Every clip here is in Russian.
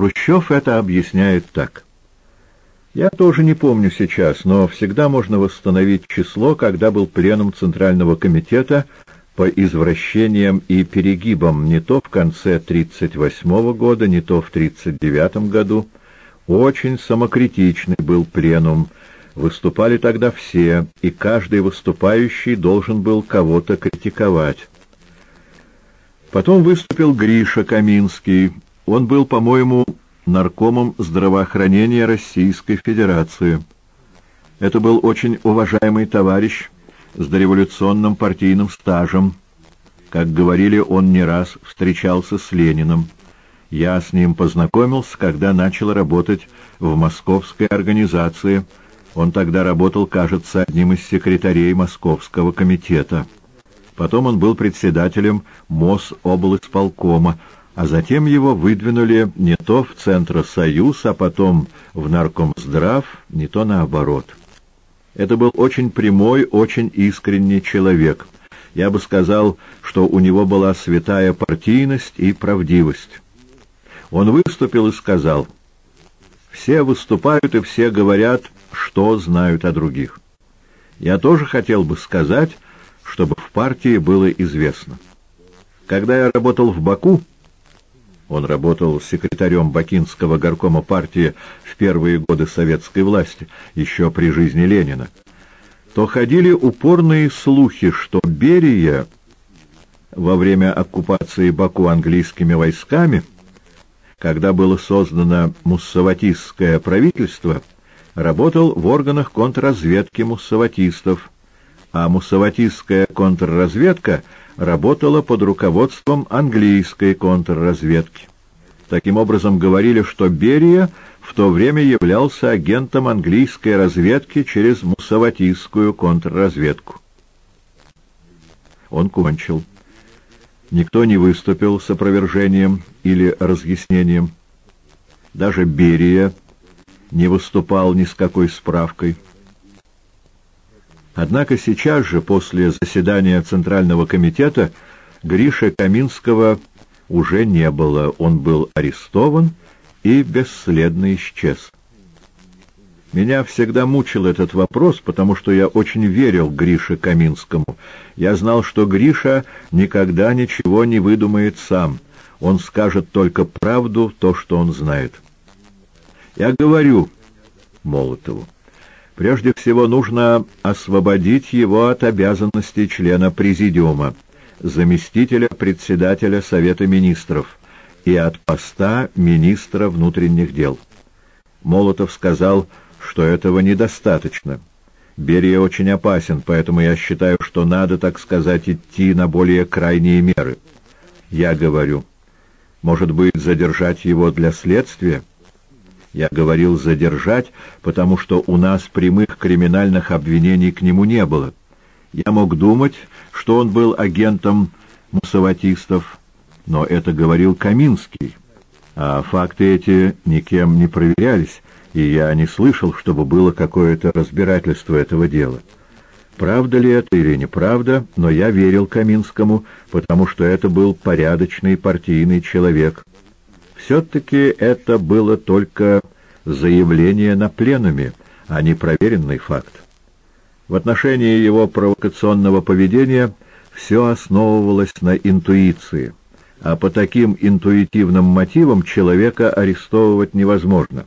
Хрущев это объясняет так. Я тоже не помню сейчас, но всегда можно восстановить число, когда был пленум Центрального комитета по извращениям и перегибам не то в конце 1938 года, не то в 1939 году. Очень самокритичный был пленум. Выступали тогда все, и каждый выступающий должен был кого-то критиковать. Потом выступил Гриша Каминский. Он был, по-моему, наркомом здравоохранения Российской Федерации. Это был очень уважаемый товарищ с дореволюционным партийным стажем. Как говорили, он не раз встречался с Лениным. Я с ним познакомился, когда начал работать в московской организации. Он тогда работал, кажется, одним из секретарей Московского комитета. Потом он был председателем Мособлсполкома, а затем его выдвинули не то в Центросоюз, а потом в Наркомздрав, не то наоборот. Это был очень прямой, очень искренний человек. Я бы сказал, что у него была святая партийность и правдивость. Он выступил и сказал, «Все выступают и все говорят, что знают о других. Я тоже хотел бы сказать, чтобы в партии было известно. Когда я работал в Баку, он работал секретарем Бакинского горкома партии в первые годы советской власти, еще при жизни Ленина, то ходили упорные слухи, что Берия во время оккупации Баку английскими войсками, когда было создано муссаватистское правительство, работал в органах контрразведки муссаватистов, а муссаватистская контрразведка работала под руководством английской контрразведки. Таким образом, говорили, что Берия в то время являлся агентом английской разведки через муссаватистскую контрразведку. Он кончил. Никто не выступил с опровержением или разъяснением. Даже Берия не выступал ни с какой справкой. Однако сейчас же, после заседания Центрального комитета, Гриша Каминского уже не было. Он был арестован и бесследно исчез. Меня всегда мучил этот вопрос, потому что я очень верил Грише Каминскому. Я знал, что Гриша никогда ничего не выдумает сам. Он скажет только правду, то, что он знает. Я говорю Молотову. Прежде всего нужно освободить его от обязанностей члена Президиума, заместителя председателя Совета Министров и от поста министра внутренних дел. Молотов сказал, что этого недостаточно. Берия очень опасен, поэтому я считаю, что надо, так сказать, идти на более крайние меры. Я говорю, может быть, задержать его для следствия? Я говорил задержать, потому что у нас прямых криминальных обвинений к нему не было. Я мог думать, что он был агентом мусаватистов, но это говорил Каминский, а факты эти никем не проверялись, и я не слышал, чтобы было какое-то разбирательство этого дела. Правда ли это или неправда, но я верил Каминскому, потому что это был порядочный партийный человек, все-таки это было только заявление на пленуме, а не проверенный факт. В отношении его провокационного поведения все основывалось на интуиции, а по таким интуитивным мотивам человека арестовывать невозможно.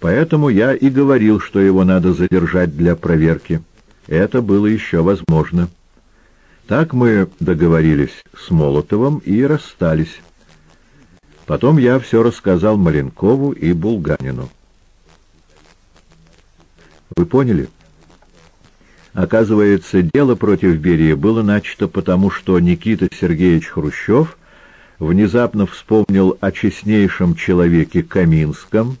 Поэтому я и говорил, что его надо задержать для проверки. Это было еще возможно. Так мы договорились с Молотовым и расстались. Потом я все рассказал Маленкову и Булганину. Вы поняли? Оказывается, дело против Берии было начато потому, что Никита Сергеевич Хрущев внезапно вспомнил о честнейшем человеке Каминском,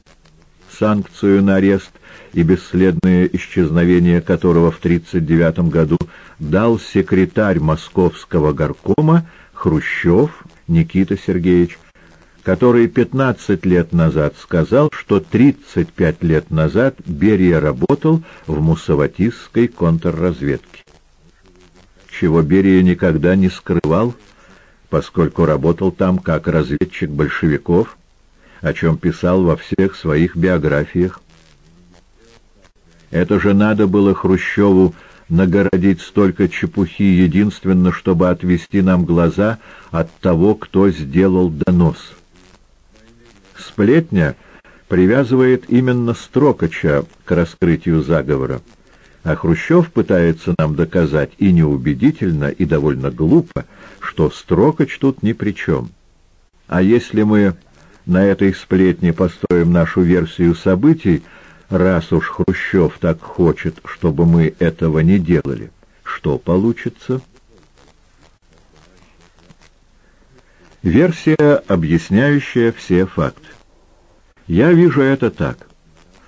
санкцию на арест и бесследное исчезновение которого в 1939 году дал секретарь московского горкома Хрущев Никита Сергеевич, который 15 лет назад сказал, что 35 лет назад Берия работал в муссаватистской контрразведке. Чего Берия никогда не скрывал, поскольку работал там как разведчик большевиков, о чем писал во всех своих биографиях. Это же надо было Хрущеву нагородить столько чепухи единственно, чтобы отвести нам глаза от того, кто сделал донос. Сплетня привязывает именно Строкача к раскрытию заговора, а Хрущев пытается нам доказать и неубедительно, и довольно глупо, что Строкач тут ни при чем. А если мы на этой сплетне построим нашу версию событий, раз уж Хрущев так хочет, чтобы мы этого не делали, что получится? Версия, объясняющая все факты. Я вижу это так.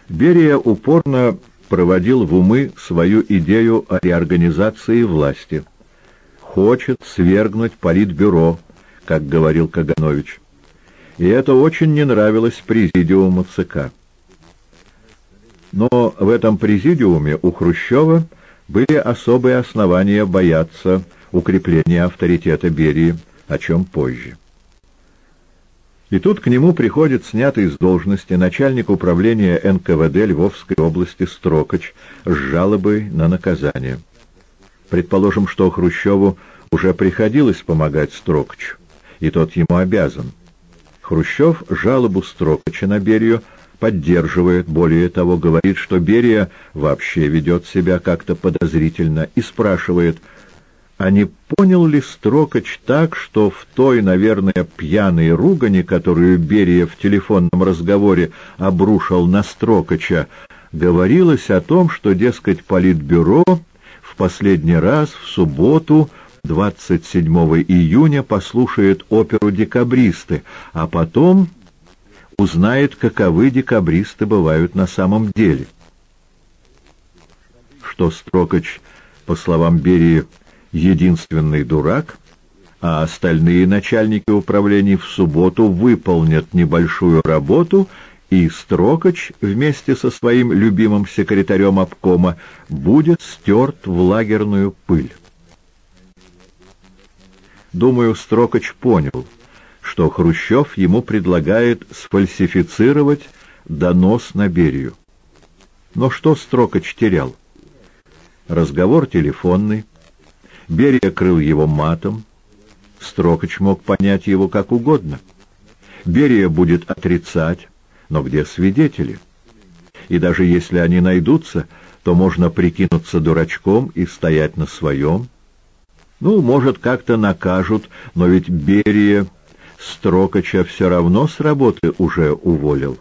Берия упорно проводил в умы свою идею о реорганизации власти. Хочет свергнуть политбюро, как говорил Каганович. И это очень не нравилось президиуму ЦК. Но в этом президиуме у Хрущева были особые основания бояться укрепления авторитета Берии, о чем позже. И тут к нему приходит снятый с должности начальник управления НКВД Львовской области Строкач с жалобой на наказание. Предположим, что Хрущеву уже приходилось помогать Строкачу, и тот ему обязан. Хрущев жалобу Строкача на Берию поддерживает, более того, говорит, что Берия вообще ведет себя как-то подозрительно и спрашивает, а не понял ли Строкач так, что в той, наверное, пьяной ругани, которую Берия в телефонном разговоре обрушил на Строкача, говорилось о том, что, дескать, Политбюро в последний раз в субботу 27 июня послушает оперу «Декабристы», а потом узнает, каковы декабристы бывают на самом деле. Что Строкач, по словам Берии, единственный дурак, а остальные начальники управлений в субботу выполнят небольшую работу, и Строкач вместе со своим любимым секретарем обкома будет стерт в лагерную пыль. Думаю, Строкач понял, что Хрущев ему предлагает сфальсифицировать донос на Берию. Но что Строкач терял? Разговор телефонный. Берия крыл его матом. Строкач мог понять его как угодно. Берия будет отрицать, но где свидетели? И даже если они найдутся, то можно прикинуться дурачком и стоять на своем. Ну, может, как-то накажут, но ведь Берия Строкача все равно с работы уже уволил,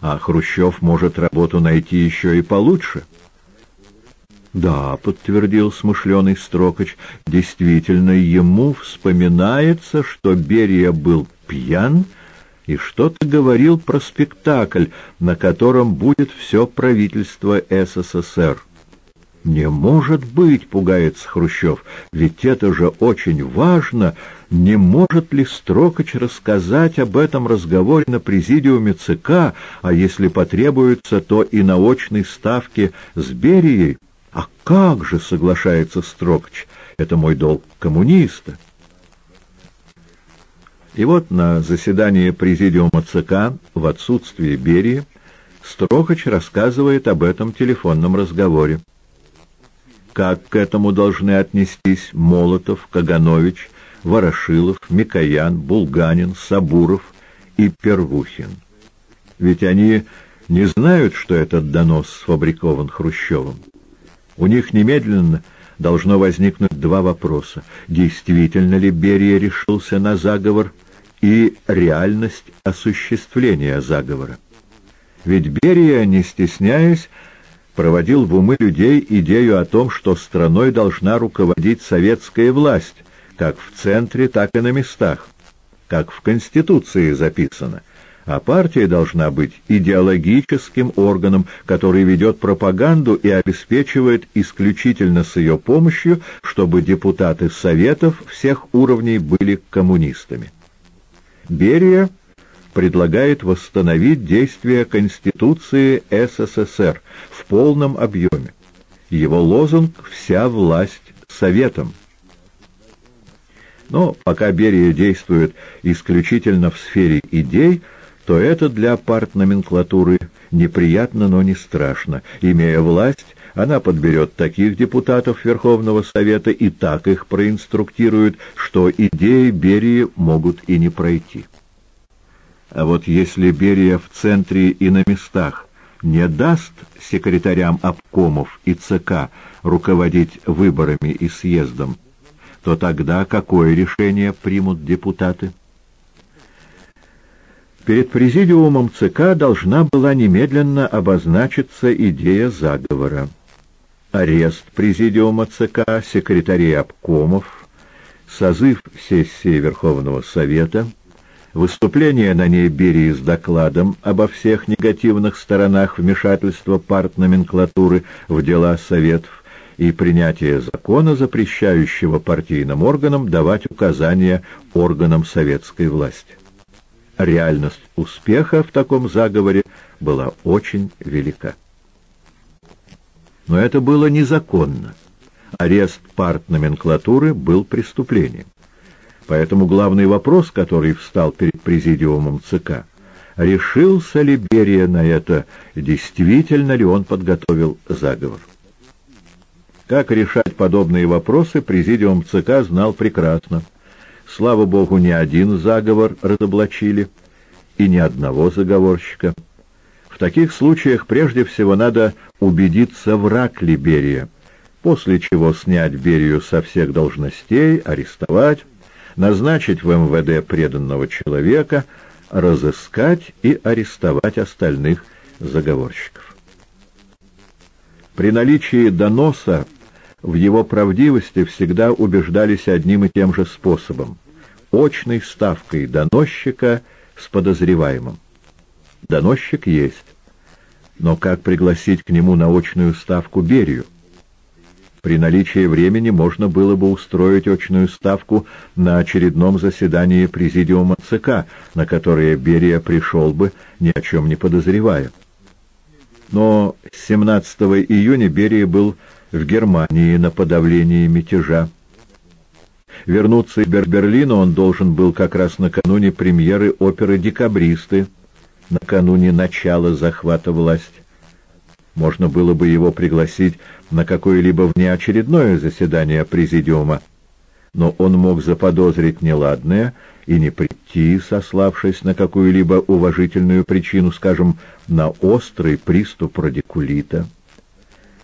а Хрущев может работу найти еще и получше. «Да», — подтвердил смышленый Строкач, — «действительно, ему вспоминается, что Берия был пьян и что-то говорил про спектакль, на котором будет все правительство СССР». «Не может быть!» — пугается Хрущев. «Ведь это же очень важно! Не может ли Строкач рассказать об этом разговоре на президиуме ЦК, а если потребуется, то и на очной ставке с Берией?» «А как же!» — соглашается Строкач. «Это мой долг коммуниста». И вот на заседании президиума ЦК в отсутствие Берии Строкач рассказывает об этом телефонном разговоре как к этому должны отнестись Молотов, Каганович, Ворошилов, Микоян, Булганин, Сабуров и Первухин. Ведь они не знают, что этот донос сфабрикован Хрущевым. У них немедленно должно возникнуть два вопроса. Действительно ли Берия решился на заговор и реальность осуществления заговора? Ведь Берия, не стесняясь, проводил в умы людей идею о том, что страной должна руководить советская власть, как в центре, так и на местах, как в Конституции записано, а партия должна быть идеологическим органом, который ведет пропаганду и обеспечивает исключительно с ее помощью, чтобы депутаты Советов всех уровней были коммунистами. Берия предлагает восстановить действие Конституции СССР в полном объеме. Его лозунг «Вся власть Советом». Но пока Берия действует исключительно в сфере идей, то это для партноменклатуры неприятно, но не страшно. Имея власть, она подберет таких депутатов Верховного Совета и так их проинструктирует, что идеи Берии могут и не пройти. А вот если Берия в центре и на местах не даст секретарям обкомов и ЦК руководить выборами и съездом, то тогда какое решение примут депутаты? Перед президиумом ЦК должна была немедленно обозначиться идея заговора. Арест президиума ЦК, секретарей обкомов, созыв сессии Верховного Совета, выступление на ней Берии с докладом обо всех негативных сторонах вмешательства партноменклатуры в дела Советов и принятие закона, запрещающего партийным органам давать указания органам советской власти реальность успеха в таком заговоре была очень велика. Но это было незаконно. Арест партноменклатуры был преступлением. Поэтому главный вопрос, который встал перед президиумом ЦК, решился ли Берия на это, действительно ли он подготовил заговор. Как решать подобные вопросы, президиум ЦК знал прекрасно. Слава богу, ни один заговор разоблачили, и ни одного заговорщика. В таких случаях прежде всего надо убедиться, враг ли Берия, после чего снять Берию со всех должностей, арестовать, назначить в МВД преданного человека, разыскать и арестовать остальных заговорщиков. При наличии доноса в его правдивости всегда убеждались одним и тем же способом — очной ставкой доносчика с подозреваемым. Доносчик есть, но как пригласить к нему на очную ставку Берию? При наличии времени можно было бы устроить очную ставку на очередном заседании Президиума ЦК, на которое Берия пришел бы, ни о чем не подозревая. Но 17 июня Берия был в Германии на подавление мятежа. Вернуться из Берлина он должен был как раз накануне премьеры оперы «Декабристы», накануне начала захвата власти. Можно было бы его пригласить на какое-либо внеочередное заседание президиума, но он мог заподозрить неладное и не прийти, сославшись на какую-либо уважительную причину, скажем, на острый приступ радикулита.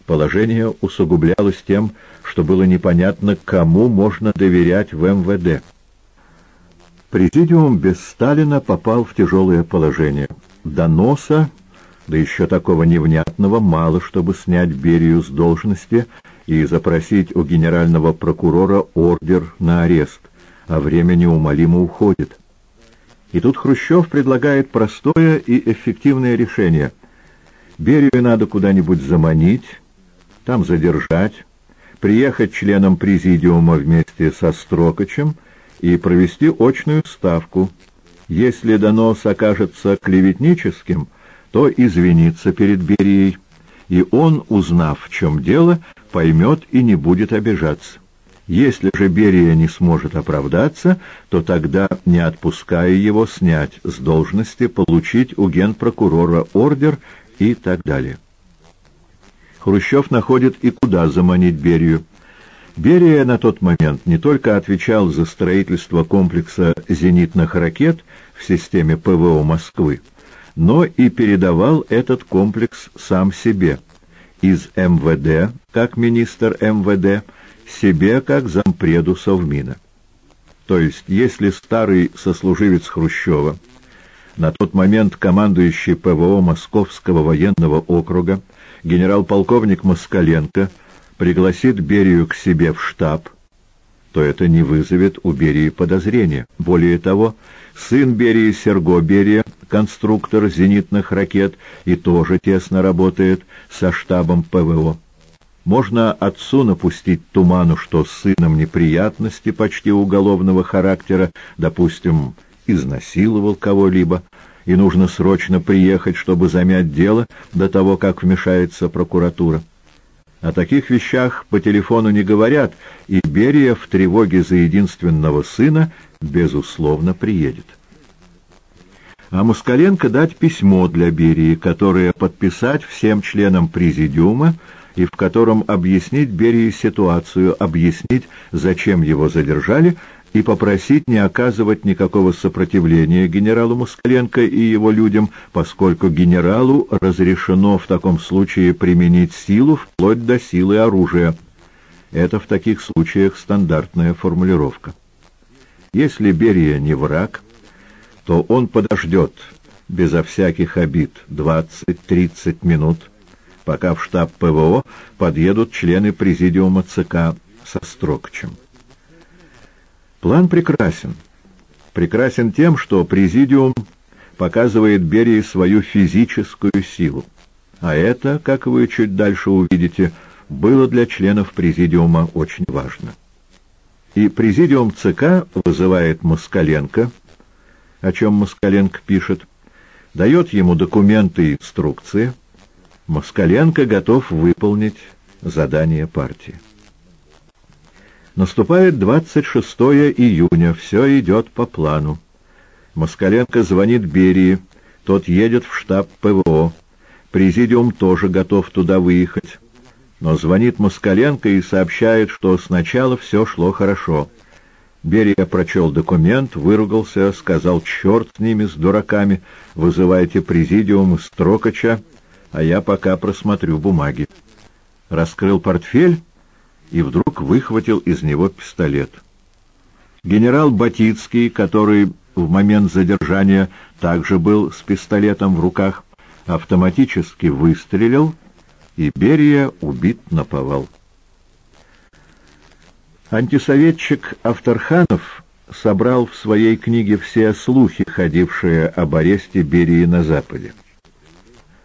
Положение усугублялось тем, что было непонятно, кому можно доверять в МВД. Президиум без Сталина попал в тяжелое положение. Доноса, да еще такого невнятного, мало, чтобы снять Берию с должности и запросить у генерального прокурора ордер на арест, а время неумолимо уходит. И тут Хрущев предлагает простое и эффективное решение. Берию надо куда-нибудь заманить, там задержать, приехать членам президиума вместе со Строкачем и провести очную ставку. Если донос окажется клеветническим, то извиниться перед Берией, и он, узнав, в чем дело, поймет и не будет обижаться. Если же Берия не сможет оправдаться, то тогда, не отпуская его, снять с должности, получить у генпрокурора ордер и так далее. Хрущев находит и куда заманить Берию. Берия на тот момент не только отвечал за строительство комплекса зенитных ракет в системе ПВО Москвы, но и передавал этот комплекс сам себе, из МВД, как министр МВД, себе, как зампреду Совмина. То есть, если старый сослуживец Хрущева, на тот момент командующий ПВО Московского военного округа, генерал-полковник Москаленко пригласит Берию к себе в штаб, то это не вызовет у Берии подозрения. Более того, сын Берии Серго Берия, конструктор зенитных ракет, и тоже тесно работает со штабом ПВО. Можно отцу напустить туману, что с сыном неприятности почти уголовного характера, допустим, изнасиловал кого-либо, и нужно срочно приехать, чтобы замять дело до того, как вмешается прокуратура. О таких вещах по телефону не говорят, и Берия в тревоге за единственного сына, безусловно, приедет. а Москаленко дать письмо для Берии, которое подписать всем членам Президиума и в котором объяснить Берии ситуацию, объяснить, зачем его задержали, и попросить не оказывать никакого сопротивления генералу Москаленко и его людям, поскольку генералу разрешено в таком случае применить силу вплоть до силы оружия. Это в таких случаях стандартная формулировка. Если Берия не враг, то он подождет безо всяких обид 20-30 минут, пока в штаб ПВО подъедут члены президиума ЦК со Строкчем. План прекрасен. Прекрасен тем, что президиум показывает Берии свою физическую силу. А это, как вы чуть дальше увидите, было для членов президиума очень важно. И президиум ЦК вызывает Москаленко, о чем Москаленко пишет, дает ему документы и инструкции. Москаленко готов выполнить задание партии. Наступает 26 июня, все идет по плану. Москаленко звонит Берии, тот едет в штаб ПВО. Президиум тоже готов туда выехать. Но звонит Москаленко и сообщает, что сначала все шло хорошо. Берия прочел документ, выругался, сказал «Черт с ними, с дураками, вызывайте президиум из Строкача, а я пока просмотрю бумаги». Раскрыл портфель и вдруг выхватил из него пистолет. Генерал Батицкий, который в момент задержания также был с пистолетом в руках, автоматически выстрелил, и Берия убит на повал. Антисоветчик Авторханов собрал в своей книге все слухи, ходившие об аресте Берии на Западе.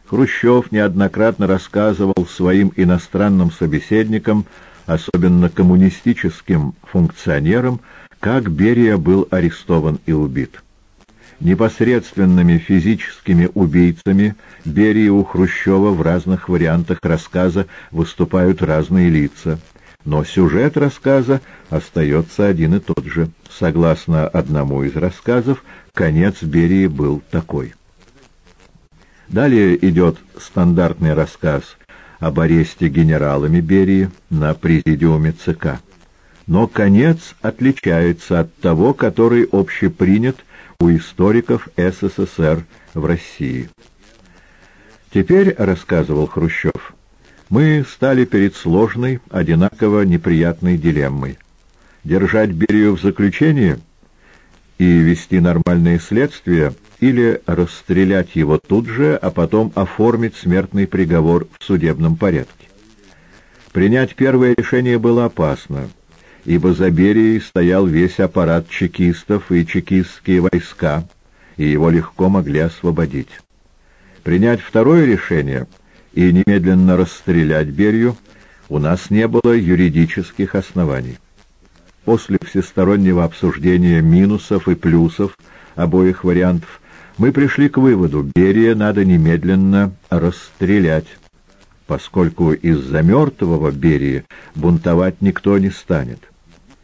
Хрущев неоднократно рассказывал своим иностранным собеседникам особенно коммунистическим функционерам, как Берия был арестован и убит. Непосредственными физическими убийцами Берии у Хрущева в разных вариантах рассказа выступают разные лица, но сюжет рассказа остается один и тот же. Согласно одному из рассказов, конец Берии был такой. Далее идет стандартный рассказ об аресте генералами Берии на президиуме ЦК. Но конец отличается от того, который общепринят у историков СССР в России. Теперь, рассказывал Хрущев, мы стали перед сложной, одинаково неприятной дилеммой. Держать Берию в заключении и вести нормальное следствие – или расстрелять его тут же, а потом оформить смертный приговор в судебном порядке. Принять первое решение было опасно, ибо за Берией стоял весь аппарат чекистов и чекистские войска, и его легко могли освободить. Принять второе решение и немедленно расстрелять Берию у нас не было юридических оснований. После всестороннего обсуждения минусов и плюсов обоих вариантов мы пришли к выводу, Берия надо немедленно расстрелять, поскольку из-за мертвого Берии бунтовать никто не станет.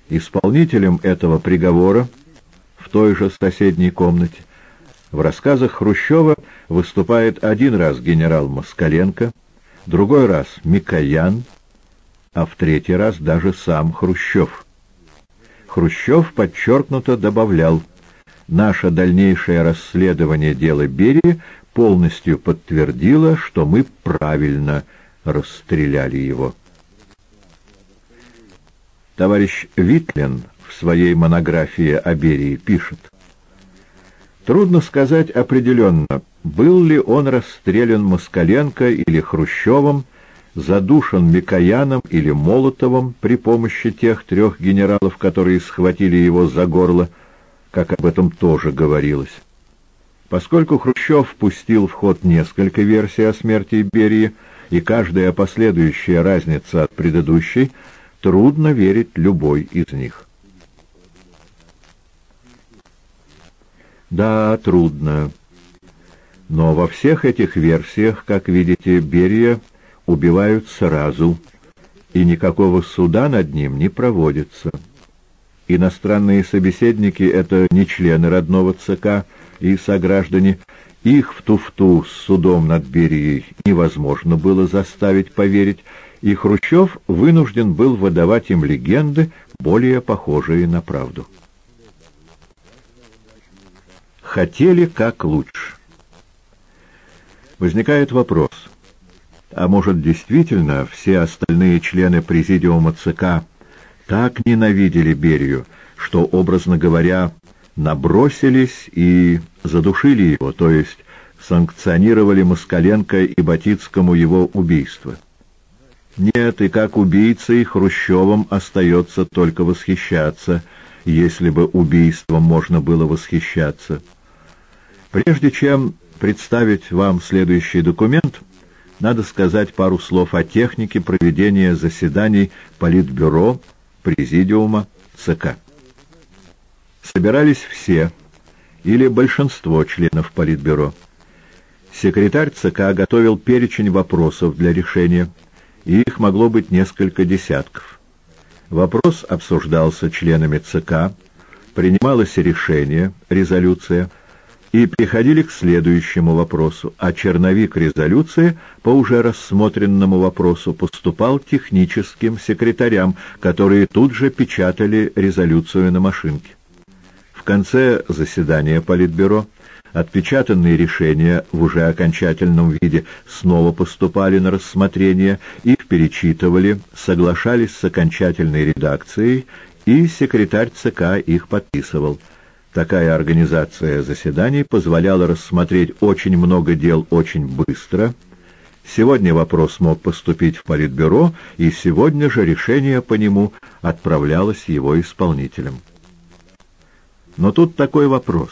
Исполнителем этого приговора в той же соседней комнате в рассказах Хрущева выступает один раз генерал Москаленко, другой раз Микоян, а в третий раз даже сам Хрущев. Хрущев подчеркнуто добавлял – наше дальнейшее расследование дела Берии полностью подтвердило, что мы правильно расстреляли его. Товарищ Витлин в своей монографии о Берии пишет, Трудно сказать определенно, был ли он расстрелян Москаленко или Хрущевым, задушен Микояном или Молотовым при помощи тех трех генералов, которые схватили его за горло, как об этом тоже говорилось. Поскольку Хрущев пустил в ход несколько версий о смерти Берии, и каждая последующая разница от предыдущей, трудно верить любой из них. Да, трудно. Но во всех этих версиях, как видите, Берия убивают сразу, и никакого суда над ним не проводится. Иностранные собеседники — это не члены родного ЦК, и сограждане, их в туфту с судом над Берией невозможно было заставить поверить, и Хрущев вынужден был выдавать им легенды, более похожие на правду. Хотели как лучше. Возникает вопрос, а может действительно все остальные члены президиума ЦК так ненавидели Берию, что, образно говоря, набросились и задушили его, то есть санкционировали Москаленко и Батицкому его убийство. Нет, и как убийцей Хрущевым остается только восхищаться, если бы убийством можно было восхищаться. Прежде чем представить вам следующий документ, надо сказать пару слов о технике проведения заседаний Политбюро, Президиума, ЦК собирались все или большинство членов Политбюро. Секретарь ЦК готовил перечень вопросов для решения, и их могло быть несколько десятков. Вопрос обсуждался членами ЦК, принималось решение, резолюция, и приходили к следующему вопросу, а черновик резолюции по уже рассмотренному вопросу поступал техническим секретарям, которые тут же печатали резолюцию на машинке конце заседания Политбюро отпечатанные решения в уже окончательном виде снова поступали на рассмотрение, их перечитывали, соглашались с окончательной редакцией, и секретарь ЦК их подписывал. Такая организация заседаний позволяла рассмотреть очень много дел очень быстро. Сегодня вопрос мог поступить в Политбюро, и сегодня же решение по нему отправлялось его исполнителям. Но тут такой вопрос.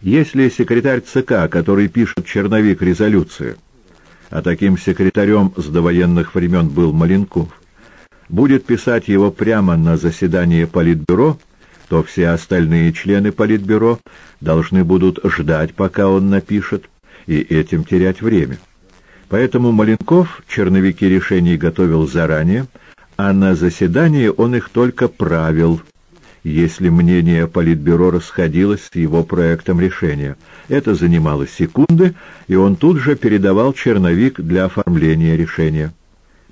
Если секретарь ЦК, который пишет черновик резолюции, а таким секретарем с довоенных времен был Маленков, будет писать его прямо на заседании Политбюро, то все остальные члены Политбюро должны будут ждать, пока он напишет, и этим терять время. Поэтому Маленков черновики решений готовил заранее, а на заседании он их только правил, если мнение Политбюро расходилось с его проектом решения. Это занимало секунды, и он тут же передавал черновик для оформления решения.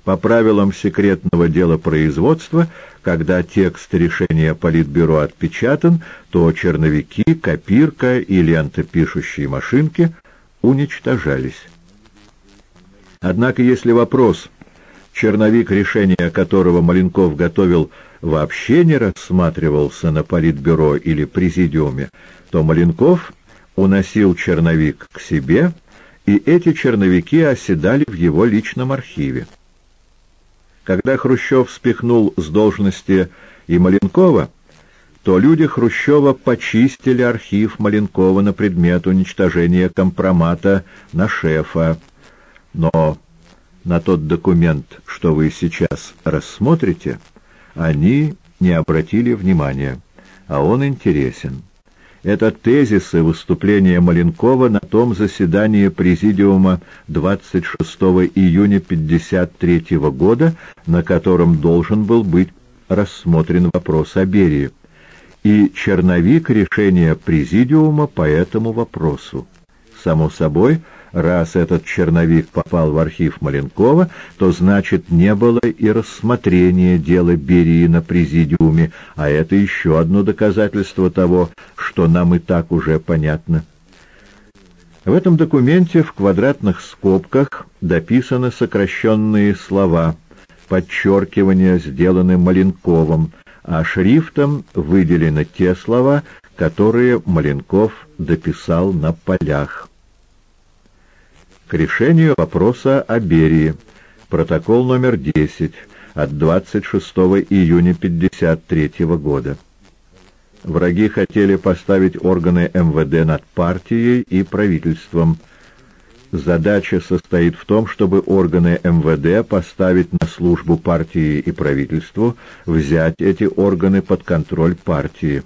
По правилам секретного дела производства, когда текст решения Политбюро отпечатан, то черновики, копирка и лента пишущей машинки уничтожались. Однако если вопрос, черновик решения которого Маленков готовил вообще не рассматривался на политбюро или президиуме, то Маленков уносил черновик к себе, и эти черновики оседали в его личном архиве. Когда Хрущев спихнул с должности и Маленкова, то люди Хрущева почистили архив Маленкова на предмет уничтожения компромата на шефа. Но на тот документ, что вы сейчас рассмотрите, они не обратили внимания, а он интересен. Это тезисы выступления Маленкова на том заседании Президиума 26 июня 1953 года, на котором должен был быть рассмотрен вопрос о Берии, и черновик решения Президиума по этому вопросу. Само собой, Раз этот черновик попал в архив Маленкова, то значит не было и рассмотрения дела Берии на президиуме, а это еще одно доказательство того, что нам и так уже понятно. В этом документе в квадратных скобках дописаны сокращенные слова, подчеркивания сделаны Маленковым, а шрифтом выделены те слова, которые Маленков дописал на полях к решению вопроса о Берии. Протокол номер 10 от 26 июня 1953 года. Враги хотели поставить органы МВД над партией и правительством. Задача состоит в том, чтобы органы МВД поставить на службу партии и правительству, взять эти органы под контроль партии.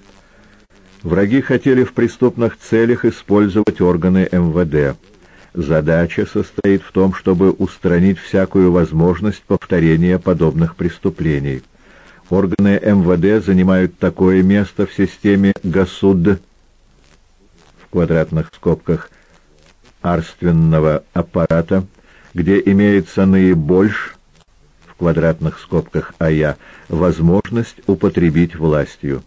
Враги хотели в преступных целях использовать органы МВД. Задача состоит в том, чтобы устранить всякую возможность повторения подобных преступлений. Органы МВД занимают такое место в системе ГАСУД, квадратных скобках арственного аппарата, где имеется наибольш в квадратных скобках ая возможность употребить властью.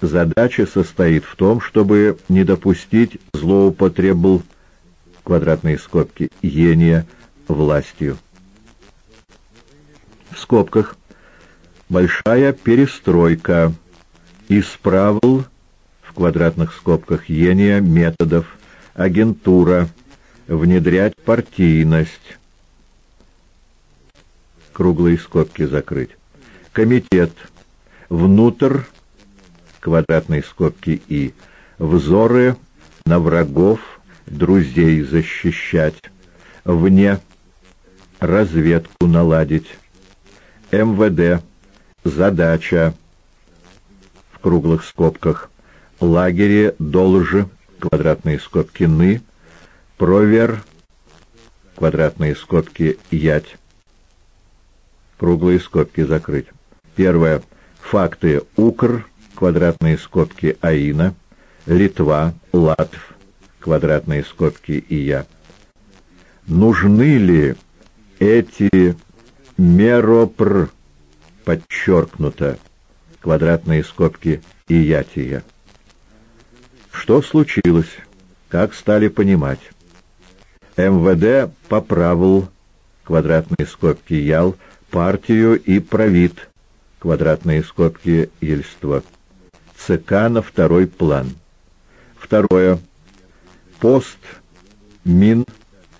Задача состоит в том, чтобы не допустить злоупотребл квадратные скобки ения властью. В скобках большая перестройка исправил в квадратных скобках ения методов агентура внедрять партийность круглые скобки закрыть комитет внутрь квадратные скобки и взоры на врагов друзей защищать вне разведку наладить. МВД задача в круглых скобках. Лагере должи квадратные скобки ны провер квадратные скобки ять. Круглые скобки закрыть. Первое факты укр квадратные скобки аина литва латв квадратные скобки и я нужны ли эти меропр подчеркнуто квадратные скобки и ятия. Что случилось? Как стали понимать? МВД поправил квадратные скобки ял партию и правит квадратные скобки ельство. ЦК на второй план. Второе. Пост Мин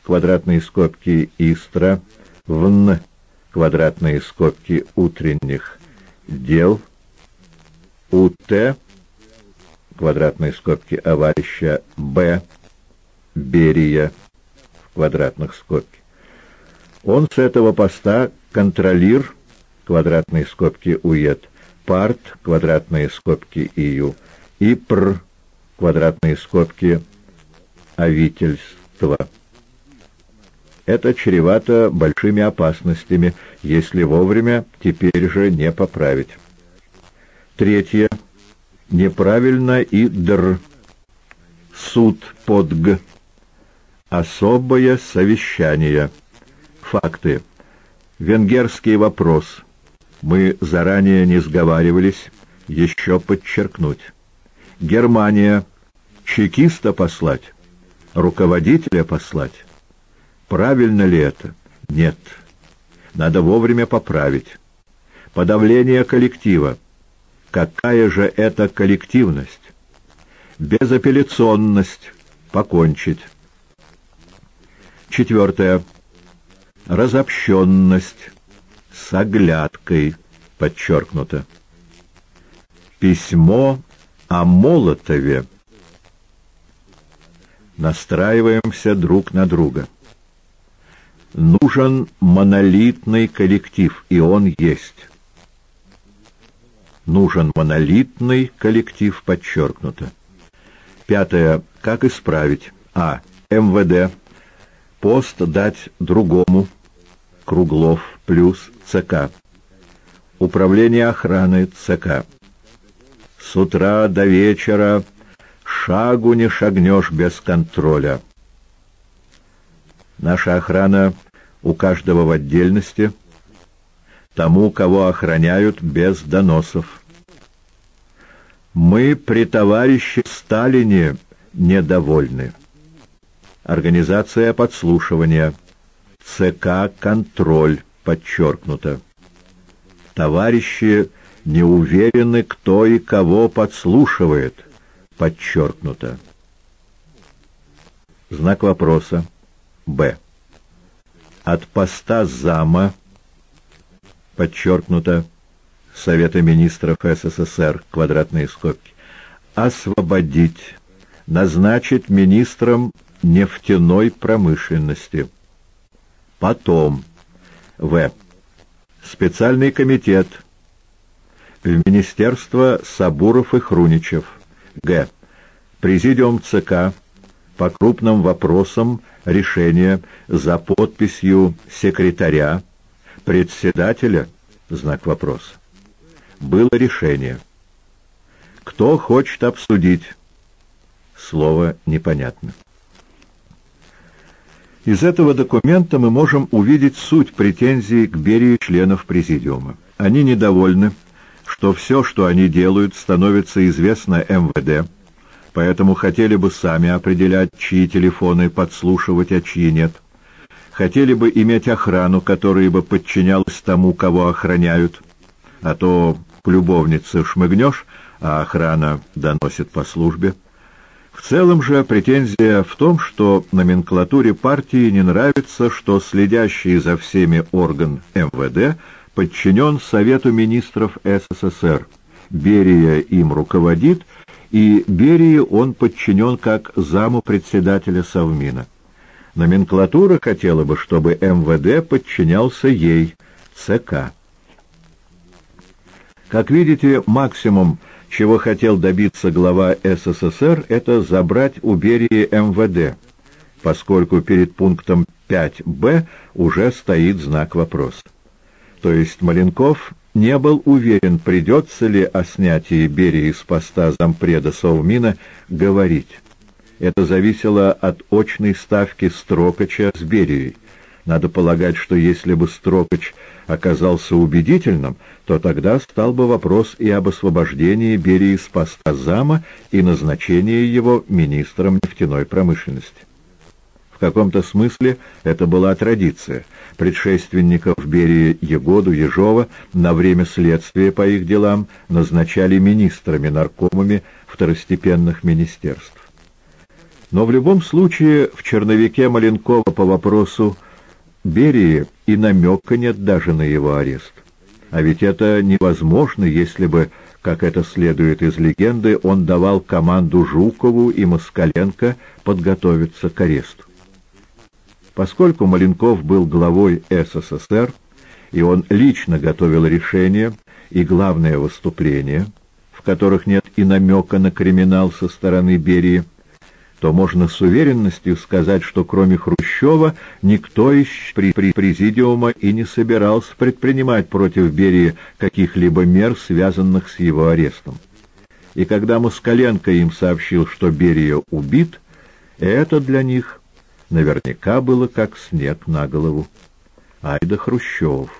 квадратные скобки Истра ВН квадратные скобки утренних дел УТ квадратные скобки аварища Б Берия в квадратных скобки. Он с этого поста контролир квадратные скобки УЕТ парт квадратные скобки ИЮ и ПР квадратные скобки авительства. Это чревато большими опасностями, если вовремя теперь же не поправить. Третье. Неправильно и др. Суд под г. Особое совещание. Факты. Венгерский вопрос. Мы заранее не сговаривались, еще подчеркнуть. Германия. Чекиста послать? Руководителя послать? Правильно ли это? Нет. Надо вовремя поправить. Подавление коллектива. Какая же это коллективность? Безапелляционность. Покончить. Четвертое. Разобщенность. С оглядкой. Подчеркнуто. Письмо о Молотове. Настраиваемся друг на друга. Нужен монолитный коллектив, и он есть. Нужен монолитный коллектив, подчеркнуто. Пятое. Как исправить? А. МВД. Пост дать другому. Круглов плюс ЦК. Управление охраны ЦК. С утра до вечера шагу не шагнешь без контроля. Наша охрана у каждого в отдельности, тому, кого охраняют без доносов. Мы при товарище Сталине недовольны. Организация подслушивания. ЦК «Контроль» подчеркнуто. Товарищи не уверены, кто и кого подслушивает, подчеркнуто. Знак вопроса. Б. От поста зама, подчеркнуто, Совета министров СССР, квадратные скобки, освободить, назначить министром нефтяной промышленности. Потом. В. Специальный комитет. В Министерство Сабуров и Хруничев. Г. Президиум ЦК по крупным вопросам решения за подписью секретаря, председателя, знак вопроса. Было решение. Кто хочет обсудить? слово непонятно. Из этого документа мы можем увидеть суть претензий к Берии членов Президиума. Они недовольны, что все, что они делают, становится известно МВД, поэтому хотели бы сами определять, чьи телефоны подслушивать, а чьи нет. Хотели бы иметь охрану, которая бы подчинялась тому, кого охраняют, а то к любовнице шмыгнешь, а охрана доносит по службе. В целом же претензия в том, что номенклатуре партии не нравится, что следящий за всеми орган МВД подчинен Совету министров СССР. Берия им руководит, и Берии он подчинен как заму председателя Совмина. Номенклатура хотела бы, чтобы МВД подчинялся ей, ЦК. Как видите, максимум, чего хотел добиться глава СССР, это забрать у Берии МВД, поскольку перед пунктом 5б уже стоит знак вопроса. То есть Маленков не был уверен, придется ли о снятии Берии с поста зампреда Совмина говорить. Это зависело от очной ставки Строкача с Берией. Надо полагать, что если бы Строкач оказался убедительным, то тогда стал бы вопрос и об освобождении Берии с поста зама и назначении его министром нефтяной промышленности. В каком-то смысле это была традиция. Предшественников Берии Егоду, Ежова на время следствия по их делам назначали министрами, наркомами второстепенных министерств. Но в любом случае в черновике Маленкова по вопросу Берии и намека нет даже на его арест. А ведь это невозможно, если бы, как это следует из легенды, он давал команду Жукову и Москаленко подготовиться к аресту. Поскольку Маленков был главой СССР, и он лично готовил решение и главное выступление, в которых нет и намека на криминал со стороны Берии, то можно с уверенностью сказать, что кроме Хрущева никто из президиума и не собирался предпринимать против Берии каких-либо мер, связанных с его арестом. И когда Москаленко им сообщил, что Берия убит, это для них наверняка было как снег на голову. Айда Хрущев.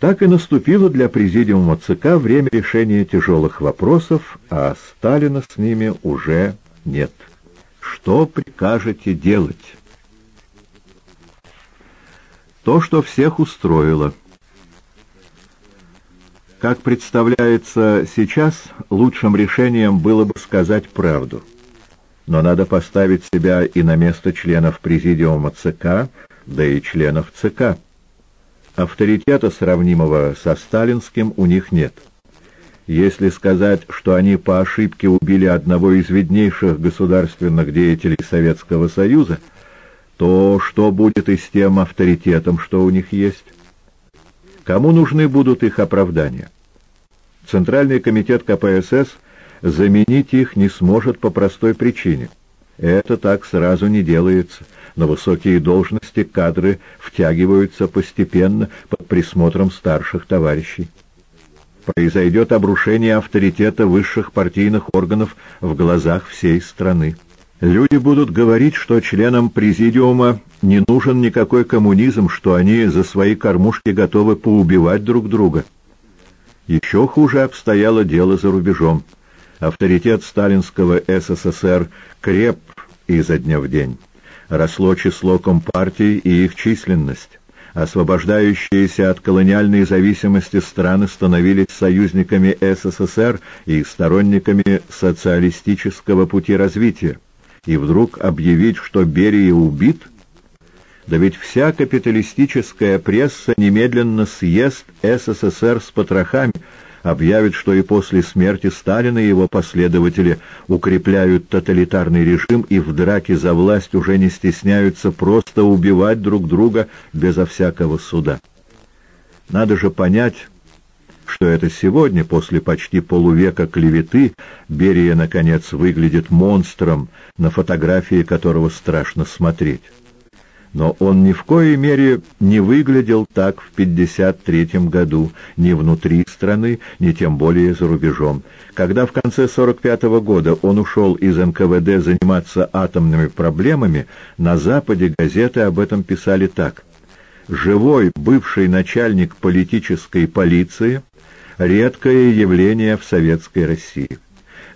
Так и наступило для президиума ЦК время решения тяжелых вопросов, а Сталина с ними уже нет. Что прикажете делать? То, что всех устроило. Как представляется сейчас, лучшим решением было бы сказать правду. Но надо поставить себя и на место членов президиума ЦК, да и членов ЦК. Авторитета, сравнимого со сталинским, у них нет. Если сказать, что они по ошибке убили одного из виднейших государственных деятелей Советского Союза, то что будет и с тем авторитетом, что у них есть? Кому нужны будут их оправдания? Центральный комитет КПСС заменить их не сможет по простой причине. Это так сразу не делается – на высокие должности кадры втягиваются постепенно под присмотром старших товарищей. Произойдет обрушение авторитета высших партийных органов в глазах всей страны. Люди будут говорить, что членам президиума не нужен никакой коммунизм, что они за свои кормушки готовы поубивать друг друга. Еще хуже обстояло дело за рубежом. Авторитет сталинского СССР креп изо дня в день росло число компартий и их численность. Освобождающиеся от колониальной зависимости страны становились союзниками СССР и сторонниками социалистического пути развития. И вдруг объявить, что Берия убит? Да ведь вся капиталистическая пресса немедленно съест СССР с потрохами, объявит, что и после смерти Сталина его последователи укрепляют тоталитарный режим и в драке за власть уже не стесняются просто убивать друг друга безо всякого суда. Надо же понять, что это сегодня, после почти полувека клеветы, Берия, наконец, выглядит монстром, на фотографии которого страшно смотреть. Но он ни в коей мере не выглядел так в 53 году, ни внутри страны, ни тем более за рубежом. Когда в конце 45 -го года он ушел из НКВД заниматься атомными проблемами, на Западе газеты об этом писали так. «Живой бывший начальник политической полиции – редкое явление в советской России».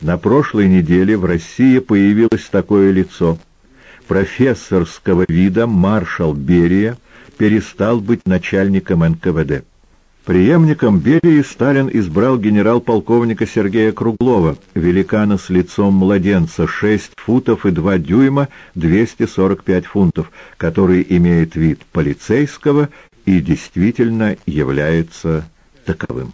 На прошлой неделе в России появилось такое лицо – профессорского вида маршал Берия перестал быть начальником НКВД. Преемником Берии Сталин избрал генерал-полковника Сергея Круглова, великана с лицом младенца, 6 футов и 2 дюйма, 245 фунтов, который имеет вид полицейского и действительно является таковым.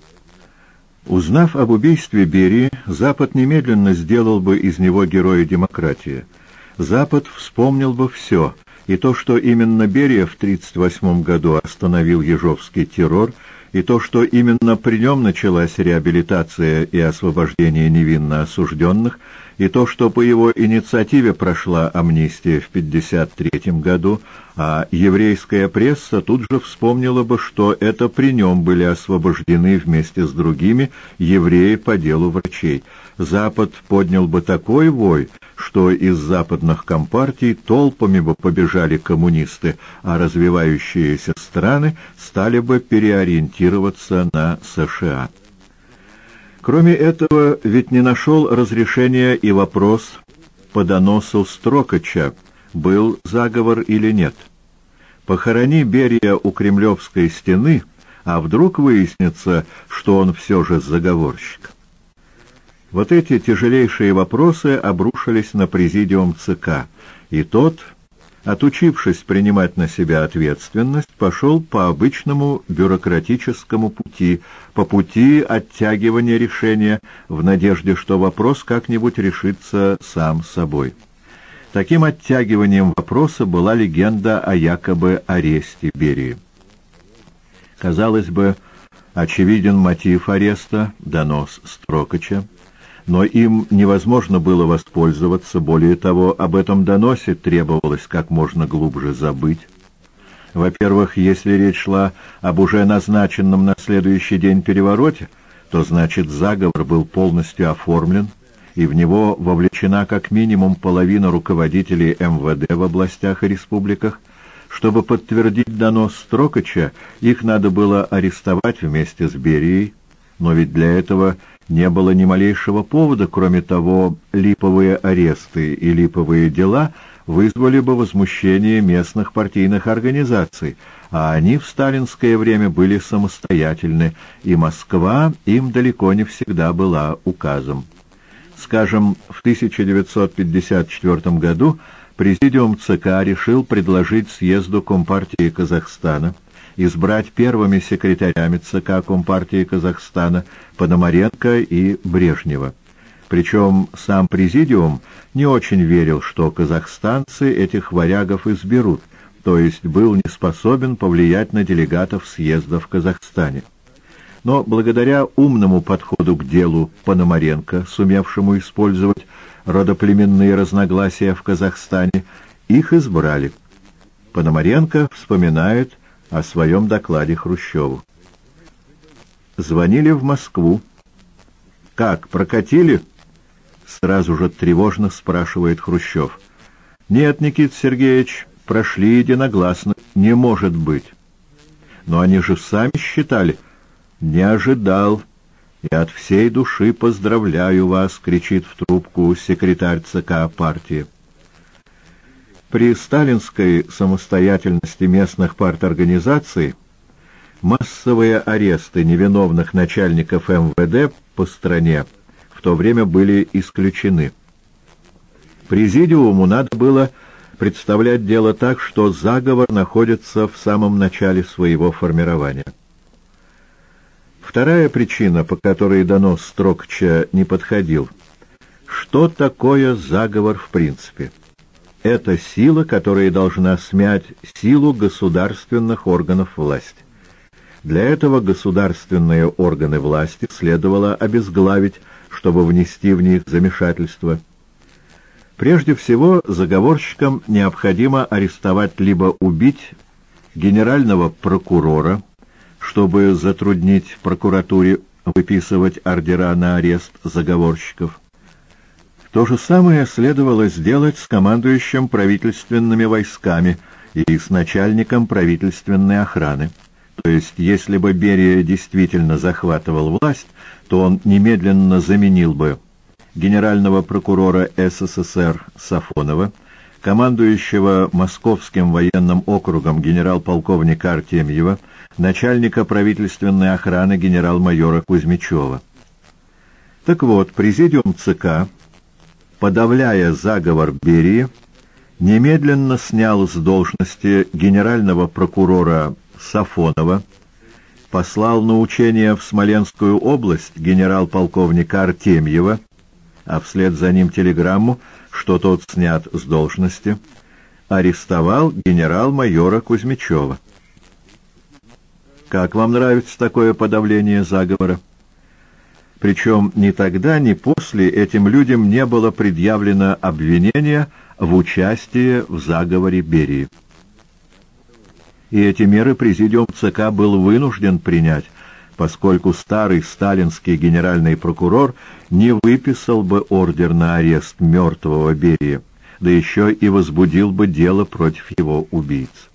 Узнав об убийстве Берии, Запад немедленно сделал бы из него героя демократии – Запад вспомнил бы все, и то, что именно Берия в 1938 году остановил ежовский террор, и то, что именно при нем началась реабилитация и освобождение невинно осужденных, и то, что по его инициативе прошла амнистия в 1953 году, а еврейская пресса тут же вспомнила бы, что это при нем были освобождены вместе с другими евреи по делу врачей. Запад поднял бы такой вой, что из западных компартий толпами бы побежали коммунисты, а развивающиеся страны стали бы переориентироваться на США. Кроме этого, ведь не нашел разрешения и вопрос по доносу Строкача, был заговор или нет. Похорони Берия у Кремлевской стены, а вдруг выяснится, что он все же заговорщик. Вот эти тяжелейшие вопросы обрушились на президиум ЦК, и тот, отучившись принимать на себя ответственность, пошел по обычному бюрократическому пути, по пути оттягивания решения, в надежде, что вопрос как-нибудь решится сам собой. Таким оттягиванием вопроса была легенда о якобы аресте Берии. Казалось бы, очевиден мотив ареста, донос Строкача, но им невозможно было воспользоваться, более того, об этом доносе требовалось как можно глубже забыть. Во-первых, если речь шла об уже назначенном на следующий день перевороте, то значит заговор был полностью оформлен, и в него вовлечена как минимум половина руководителей МВД в областях и республиках. Чтобы подтвердить донос Строкача, их надо было арестовать вместе с Берией, но ведь для этого не было ни малейшего повода, кроме того, липовые аресты и липовые дела вызвали бы возмущение местных партийных организаций, а они в сталинское время были самостоятельны, и Москва им далеко не всегда была указом. Скажем, в 1954 году Президиум ЦК решил предложить съезду Компартии Казахстана избрать первыми секретарями ЦК Компартии Казахстана Пономаренко и Брежнева. Причем сам Президиум не очень верил, что казахстанцы этих варягов изберут, то есть был не способен повлиять на делегатов съезда в Казахстане. Но благодаря умному подходу к делу Пономаренко, сумевшему использовать родоплеменные разногласия в Казахстане, их избрали. Пономаренко вспоминает о своем докладе Хрущеву. Звонили в Москву. «Как, прокатили?» Сразу же тревожно спрашивает Хрущев. «Нет, Никит Сергеевич, прошли единогласно. Не может быть». «Но они же сами считали». «Не ожидал. И от всей души поздравляю вас», — кричит в трубку секретарь ЦК партии. При сталинской самостоятельности местных парторганизаций массовые аресты невиновных начальников МВД по стране в то время были исключены. Президиуму надо было представлять дело так, что заговор находится в самом начале своего формирования. Вторая причина, по которой донос Строкча не подходил. Что такое заговор в принципе? Это сила, которая должна смять силу государственных органов власти. Для этого государственные органы власти следовало обезглавить, чтобы внести в них замешательство. Прежде всего, заговорщикам необходимо арестовать либо убить генерального прокурора, чтобы затруднить прокуратуре выписывать ордера на арест заговорщиков. То же самое следовало сделать с командующим правительственными войсками и с начальником правительственной охраны. То есть, если бы Берия действительно захватывал власть, то он немедленно заменил бы генерального прокурора СССР Сафонова, командующего Московским военным округом генерал-полковника Артемьева, начальника правительственной охраны генерал-майора Кузьмичева. Так вот, президиум ЦК, подавляя заговор Берии, немедленно снял с должности генерального прокурора Сафонова, послал на учение в Смоленскую область генерал-полковника Артемьева, а вслед за ним телеграмму, что тот снят с должности, арестовал генерал-майора Кузьмичева. Как вам нравится такое подавление заговора? Причем ни тогда, ни после этим людям не было предъявлено обвинение в участии в заговоре Берии. И эти меры президиум ЦК был вынужден принять, поскольку старый сталинский генеральный прокурор не выписал бы ордер на арест мертвого Берии, да еще и возбудил бы дело против его убийц.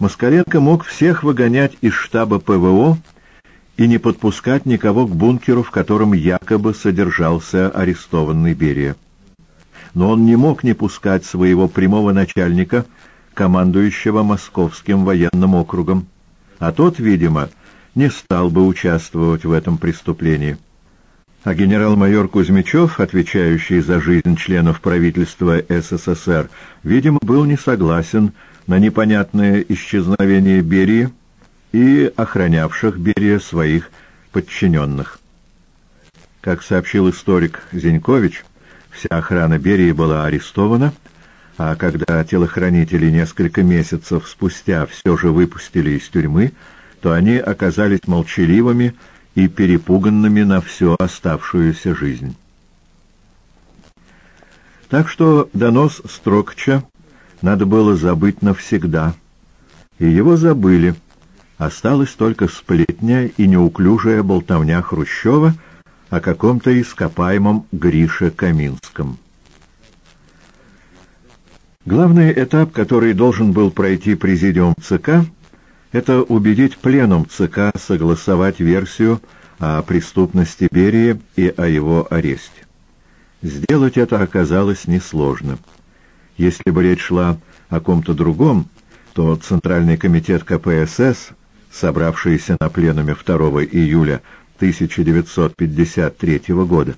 Москаленко мог всех выгонять из штаба ПВО и не подпускать никого к бункеру, в котором якобы содержался арестованный Берия. Но он не мог не пускать своего прямого начальника, командующего Московским военным округом, а тот, видимо, не стал бы участвовать в этом преступлении. А генерал-майор Кузьмичев, отвечающий за жизнь членов правительства СССР, видимо, был не согласен на непонятное исчезновение Берии и охранявших Берия своих подчиненных. Как сообщил историк Зинькович, вся охрана Берии была арестована, а когда телохранители несколько месяцев спустя все же выпустили из тюрьмы, то они оказались молчаливыми и перепуганными на всю оставшуюся жизнь. Так что донос Строкча надо было забыть навсегда. И его забыли. Осталась только сплетня и неуклюжая болтовня Хрущева о каком-то ископаемом Грише Каминском. Главный этап, который должен был пройти президиум ЦК, это убедить пленум ЦК согласовать версию о преступности Берии и о его аресте. Сделать это оказалось несложно. Если бы речь шла о ком-то другом, то Центральный комитет КПСС, собравшийся на пленуме 2 июля 1953 года,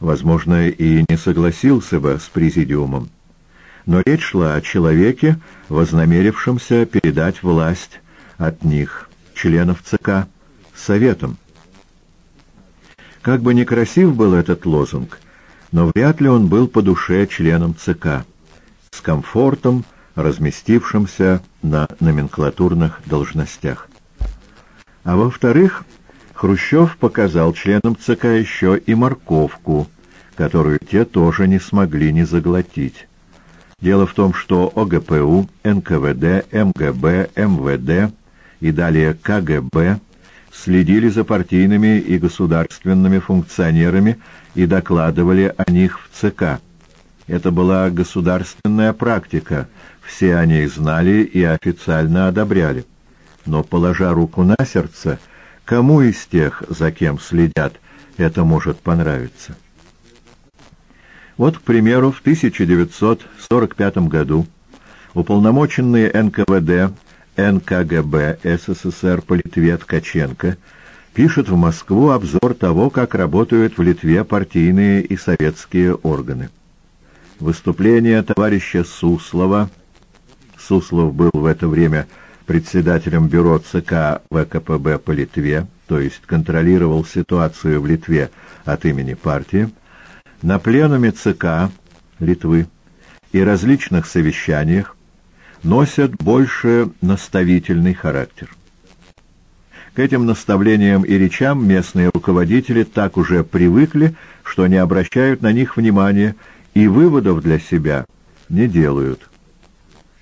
возможно, и не согласился бы с президиумом. Но речь шла о человеке, вознамерившемся передать власть от них, членов ЦК, Советам. Как бы некрасив был этот лозунг, но вряд ли он был по душе членам ЦК с комфортом, разместившимся на номенклатурных должностях. А во-вторых, Хрущев показал членам ЦК еще и морковку, которую те тоже не смогли не заглотить. Дело в том, что ОГПУ, НКВД, МГБ, МВД и далее КГБ следили за партийными и государственными функционерами и докладывали о них в ЦК. Это была государственная практика, все о ней знали и официально одобряли. Но, положа руку на сердце, кому из тех, за кем следят, это может понравиться? Вот, к примеру, в 1945 году уполномоченные НКВД, НКГБ СССР по Литве Ткаченко пишет в Москву обзор того, как работают в Литве партийные и советские органы. Выступление товарища Суслова. Суслов был в это время председателем бюро ЦК ВКПБ по Литве, то есть контролировал ситуацию в Литве от имени партии, на пленуме ЦК Литвы и различных совещаниях носят больше наставительный характер. К этим наставлениям и речам местные руководители так уже привыкли, что не обращают на них внимания и выводов для себя не делают.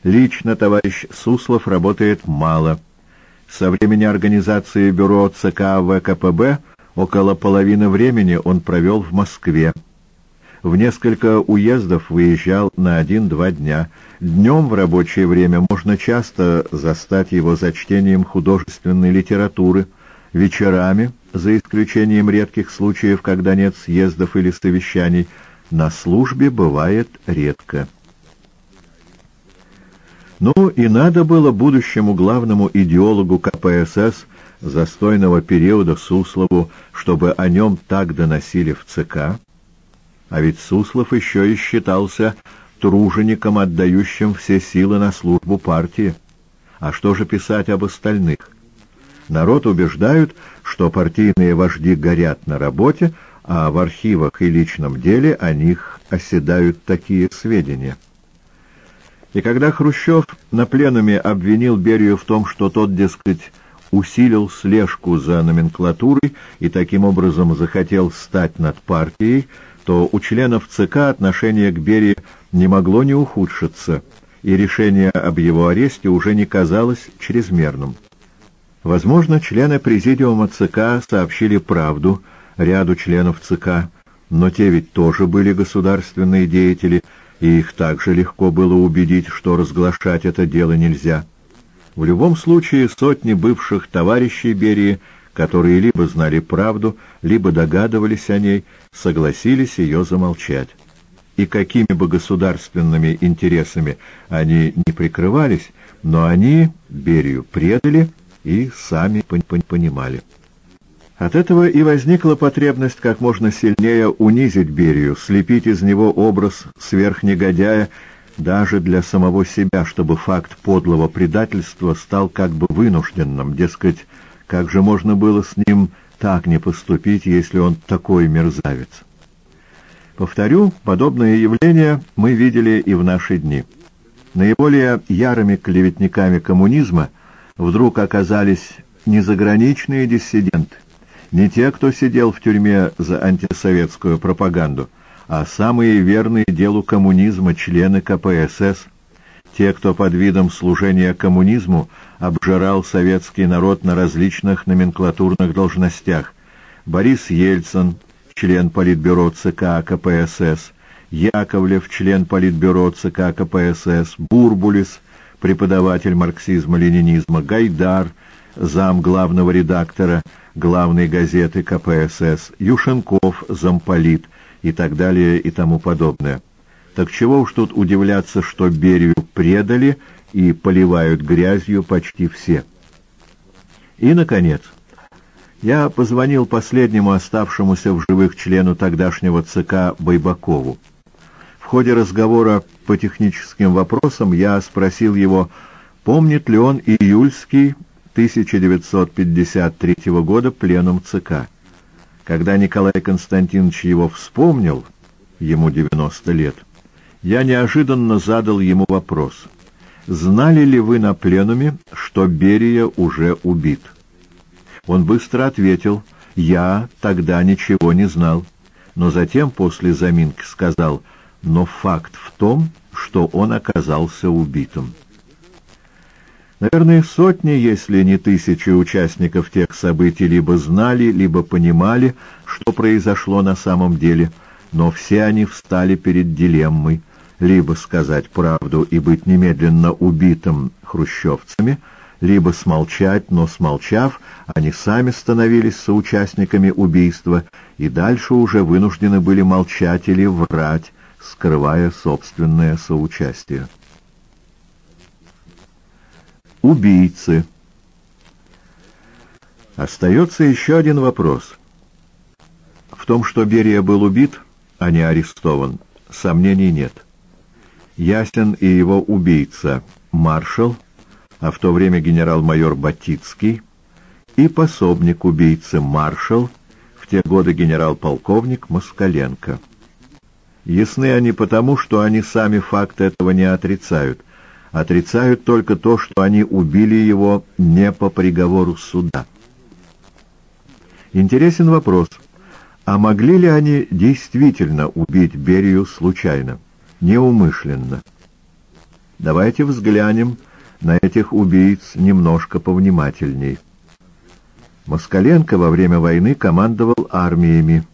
Лично товарищ Суслов работает мало. Со времени организации бюро ЦК ВКПБ около половины времени он провел в Москве. В несколько уездов выезжал на один-два дня. Днем в рабочее время можно часто застать его за чтением художественной литературы, вечерами, за исключением редких случаев, когда нет съездов или совещаний, на службе бывает редко. Ну и надо было будущему главному идеологу КПСС застойного периода Суслову, чтобы о нем так доносили в ЦК. А ведь Суслов еще и считался тружеником, отдающим все силы на службу партии. А что же писать об остальных? Народ убеждают, что партийные вожди горят на работе, а в архивах и личном деле о них оседают такие сведения. И когда Хрущев на пленуме обвинил Берию в том, что тот, дескать, усилил слежку за номенклатурой и таким образом захотел стать над партией, то у членов ЦК отношение к Берии не могло не ухудшиться, и решение об его аресте уже не казалось чрезмерным. Возможно, члены президиума ЦК сообщили правду ряду членов ЦК, но те ведь тоже были государственные деятели, и их также легко было убедить, что разглашать это дело нельзя. В любом случае сотни бывших товарищей Берии, которые либо знали правду, либо догадывались о ней, согласились ее замолчать. И какими бы государственными интересами они не прикрывались, но они Берию предали и сами понимали. От этого и возникла потребность как можно сильнее унизить Берию, слепить из него образ сверхнегодяя даже для самого себя, чтобы факт подлого предательства стал как бы вынужденным, дескать, как же можно было с ним так не поступить, если он такой мерзавец. Повторю, подобное явление мы видели и в наши дни. Наиболее ярыми клеветниками коммунизма вдруг оказались не заграничные диссиденты, не те, кто сидел в тюрьме за антисоветскую пропаганду, а самые верные делу коммунизма члены КПСС, те, кто под видом служения коммунизму обжирал советский народ на различных номенклатурных должностях. Борис Ельцин, член Политбюро ЦК КПСС, Яковлев, член Политбюро ЦК КПСС, Бурбулис, преподаватель марксизма-ленинизма, Гайдар, зам главного редактора главной газеты КПСС, Юшенков, замполит и так далее и тому подобное. Так чего уж тут удивляться, что Берию предали и поливают грязью почти все. И, наконец, я позвонил последнему оставшемуся в живых члену тогдашнего ЦК Байбакову. В ходе разговора по техническим вопросам я спросил его, помнит ли он июльский 1953 года пленум ЦК. Когда Николай Константинович его вспомнил, ему 90 лет, я неожиданно задал ему вопрос. «Знали ли вы на пленуме, что Берия уже убит?» Он быстро ответил, «Я тогда ничего не знал». Но затем, после заминки, сказал, «Но факт в том, что он оказался убитым». Наверное, сотни, если не тысячи участников тех событий либо знали, либо понимали, что произошло на самом деле, но все они встали перед дилеммой либо сказать правду и быть немедленно убитым хрущевцами, либо смолчать, но смолчав, они сами становились соучастниками убийства и дальше уже вынуждены были молчать или врать, скрывая собственное соучастие. Убийцы. Остается еще один вопрос. В том, что Берия был убит, а не арестован, сомнений нет. Ясен и его убийца, маршал, а в то время генерал-майор Батицкий, и пособник убийцы, маршал, в те годы генерал-полковник Москаленко. Ясны они потому, что они сами факт этого не отрицают, отрицают только то, что они убили его не по приговору суда. Интересен вопрос, А могли ли они действительно убить Берию случайно, неумышленно? Давайте взглянем на этих убийц немножко повнимательней. Москаленко во время войны командовал армиями,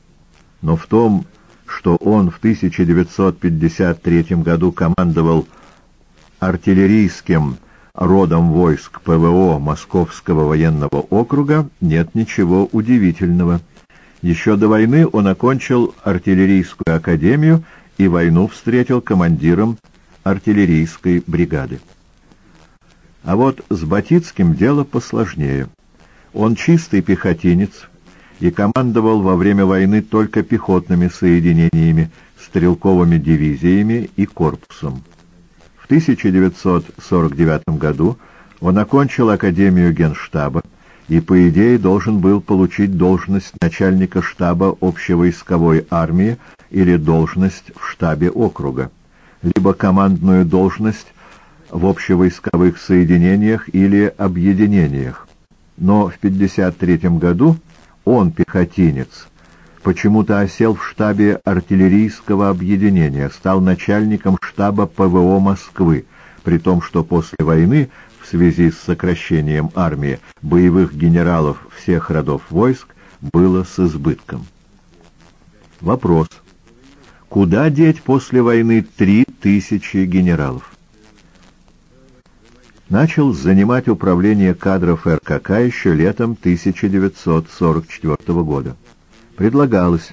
но в том, что он в 1953 году командовал артиллерийским родом войск ПВО Московского военного округа, нет ничего удивительного. Еще до войны он окончил артиллерийскую академию и войну встретил командиром артиллерийской бригады. А вот с Батицким дело посложнее. Он чистый пехотинец и командовал во время войны только пехотными соединениями, стрелковыми дивизиями и корпусом. В 1949 году он окончил Академию Генштаба и, по идее, должен был получить должность начальника штаба общевойсковой армии или должность в штабе округа, либо командную должность в общевойсковых соединениях или объединениях. Но в 1953 году он, пехотинец, почему-то осел в штабе артиллерийского объединения, стал начальником штаба ПВО Москвы, при том, что после войны, в связи с сокращением армии, боевых генералов всех родов войск было с избытком. Вопрос. Куда деть после войны три тысячи генералов? начал занимать управление кадров РКК еще летом 1944 года. Предлагалось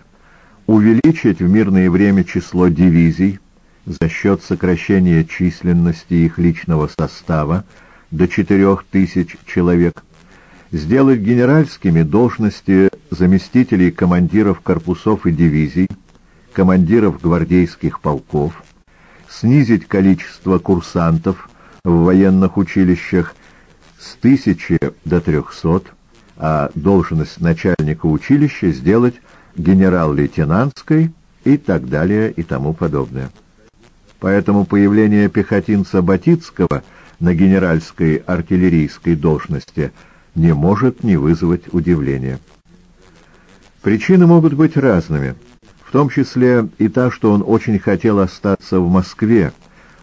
увеличить в мирное время число дивизий за счет сокращения численности их личного состава до 4000 человек, сделать генеральскими должности заместителей командиров корпусов и дивизий, командиров гвардейских полков, снизить количество курсантов, в военных училищах с тысячи до трехсот, а должность начальника училища сделать генерал-лейтенантской и так далее и тому подобное. Поэтому появление пехотинца Батицкого на генеральской артиллерийской должности не может не вызвать удивления. Причины могут быть разными, в том числе и та, что он очень хотел остаться в Москве,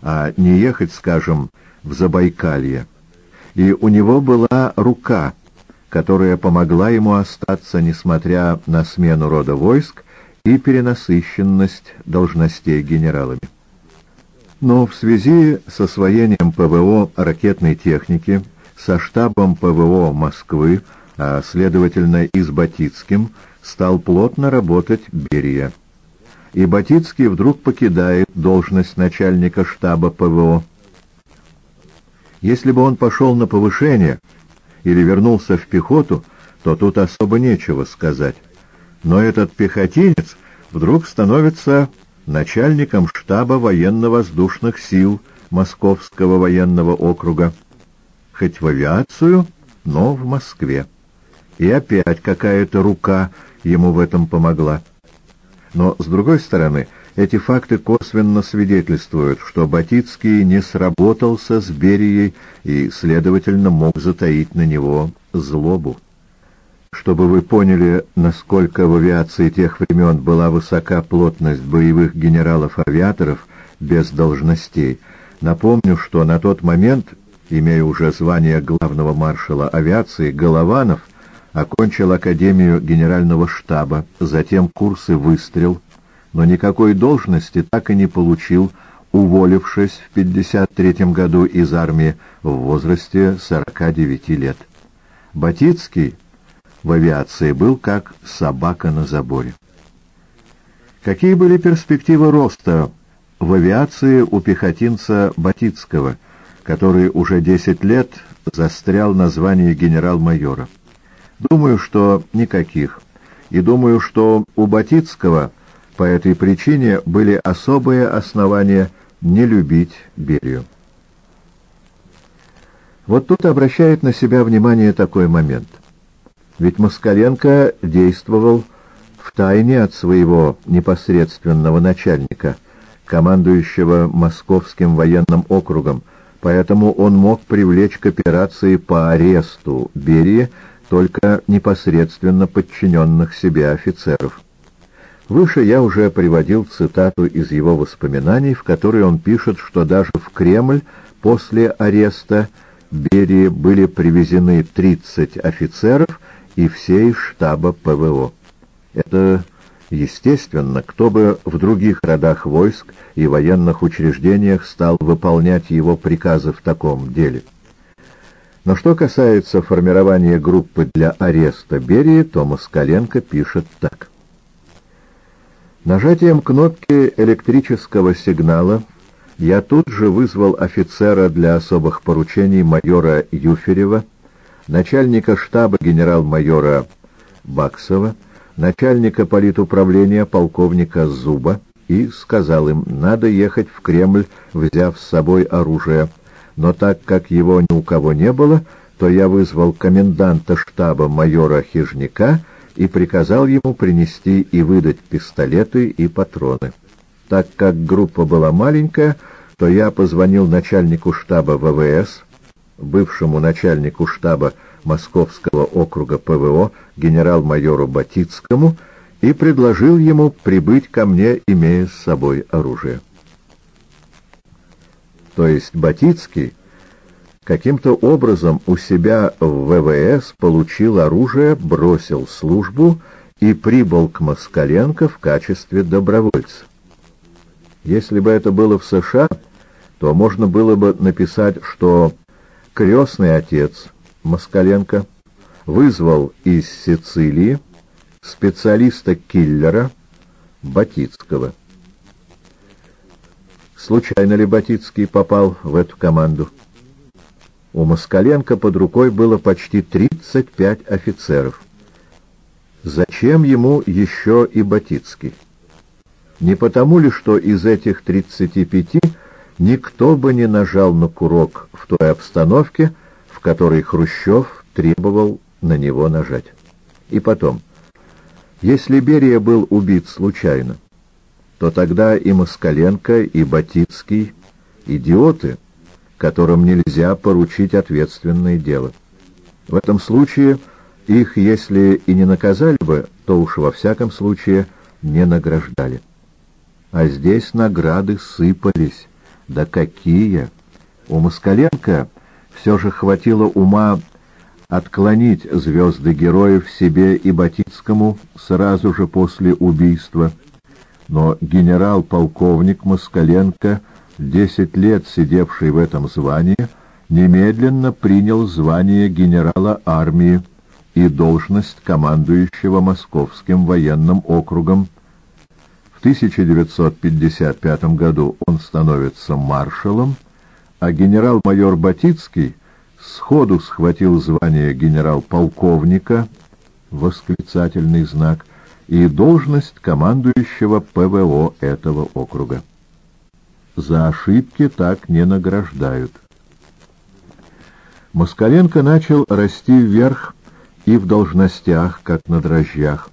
а не ехать, скажем, в Забайкалье, и у него была рука, которая помогла ему остаться, несмотря на смену рода войск и перенасыщенность должностей генералами. Но в связи с освоением ПВО ракетной техники, со штабом ПВО Москвы, а следовательно и с Батицким, стал плотно работать Берия. И Батицкий вдруг покидает должность начальника штаба ПВО если бы он пошел на повышение или вернулся в пехоту, то тут особо нечего сказать. Но этот пехотинец вдруг становится начальником штаба военно-воздушных сил Московского военного округа. Хоть в авиацию, но в Москве. И опять какая-то рука ему в этом помогла. Но, с другой стороны, эти факты косвенно свидетельствуют, что Батицкий не сработался с Берией и, следовательно, мог затаить на него злобу. Чтобы вы поняли, насколько в авиации тех времен была высока плотность боевых генералов-авиаторов без должностей, напомню, что на тот момент, имея уже звание главного маршала авиации, Голованов окончил Академию Генерального штаба, затем курсы «Выстрел», но никакой должности так и не получил, уволившись в 53 году из армии в возрасте 49 лет. Батицкий в авиации был как собака на заборе. Какие были перспективы роста в авиации у пехотинца Батицкого, который уже 10 лет застрял на звании генерал-майора? Думаю, что никаких. И думаю, что у Батицкого по этой причине были особые основания не любить Берию. Вот тут обращает на себя внимание такой момент. Ведь Москаленко действовал в тайне от своего непосредственного начальника, командующего Московским военным округом, поэтому он мог привлечь к операции по аресту Берии только непосредственно подчиненных себе офицеров. Выше я уже приводил цитату из его воспоминаний, в которой он пишет, что даже в Кремль после ареста Берии были привезены 30 офицеров и все из штаба ПВО. Это естественно, кто бы в других родах войск и военных учреждениях стал выполнять его приказы в таком деле. Но что касается формирования группы для ареста Берии, то Москаленко пишет так. Нажатием кнопки электрического сигнала я тут же вызвал офицера для особых поручений майора Юферева, начальника штаба генерал-майора Баксова, начальника политуправления полковника Зуба и сказал им, надо ехать в Кремль, взяв с собой оружие. Но так как его ни у кого не было, то я вызвал коменданта штаба майора Хижняка и приказал ему принести и выдать пистолеты и патроны. Так как группа была маленькая, то я позвонил начальнику штаба ВВС, бывшему начальнику штаба Московского округа ПВО генерал-майору Батицкому и предложил ему прибыть ко мне, имея с собой оружие. То есть Батицкий каким-то образом у себя в ВВС получил оружие, бросил службу и прибыл к Москаленко в качестве добровольца. Если бы это было в США, то можно было бы написать, что крестный отец Москаленко вызвал из Сицилии специалиста-киллера Батицкого. Случайно ли Батицкий попал в эту команду? У Москаленко под рукой было почти 35 офицеров. Зачем ему еще и Батицкий? Не потому ли, что из этих 35 никто бы не нажал на курок в той обстановке, в которой Хрущев требовал на него нажать. И потом, если Берия был убит случайно, то тогда и Москаленко, и Батицкий — идиоты — которым нельзя поручить ответственное дело. В этом случае их, если и не наказали бы, то уж во всяком случае не награждали. А здесь награды сыпались. Да какие! У Москаленко все же хватило ума отклонить звезды героев себе и Батицкому сразу же после убийства. Но генерал-полковник Москаленко — десять лет сидевший в этом звании, немедленно принял звание генерала армии и должность командующего Московским военным округом. В 1955 году он становится маршалом, а генерал-майор Батицкий сходу схватил звание генерал-полковника, восклицательный знак, и должность командующего ПВО этого округа за ошибки так не награждают. Москаленко начал расти вверх и в должностях, как на дрожжах.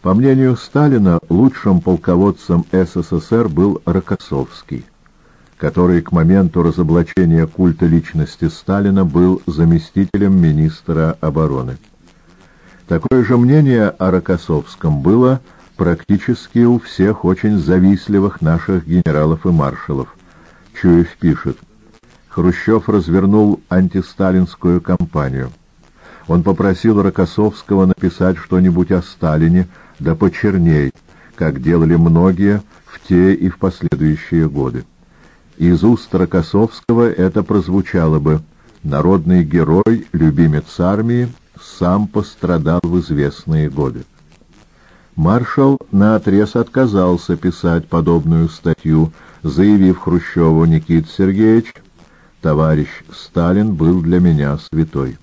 По мнению Сталина, лучшим полководцем СССР был Рокоссовский, который к моменту разоблачения культа личности Сталина был заместителем министра обороны. Такое же мнение о Рокоссовском было практически у всех очень завистливых наших генералов и маршалов. Чуев пишет, Хрущев развернул антисталинскую кампанию. Он попросил Рокоссовского написать что-нибудь о Сталине, да почерней, как делали многие в те и в последующие годы. Из уст Рокоссовского это прозвучало бы «Народный герой, любимец армии, сам пострадал в известные годы». Маршал наотрез отказался писать подобную статью, заявив Хрущеву Никит Сергеевич, «Товарищ Сталин был для меня святой».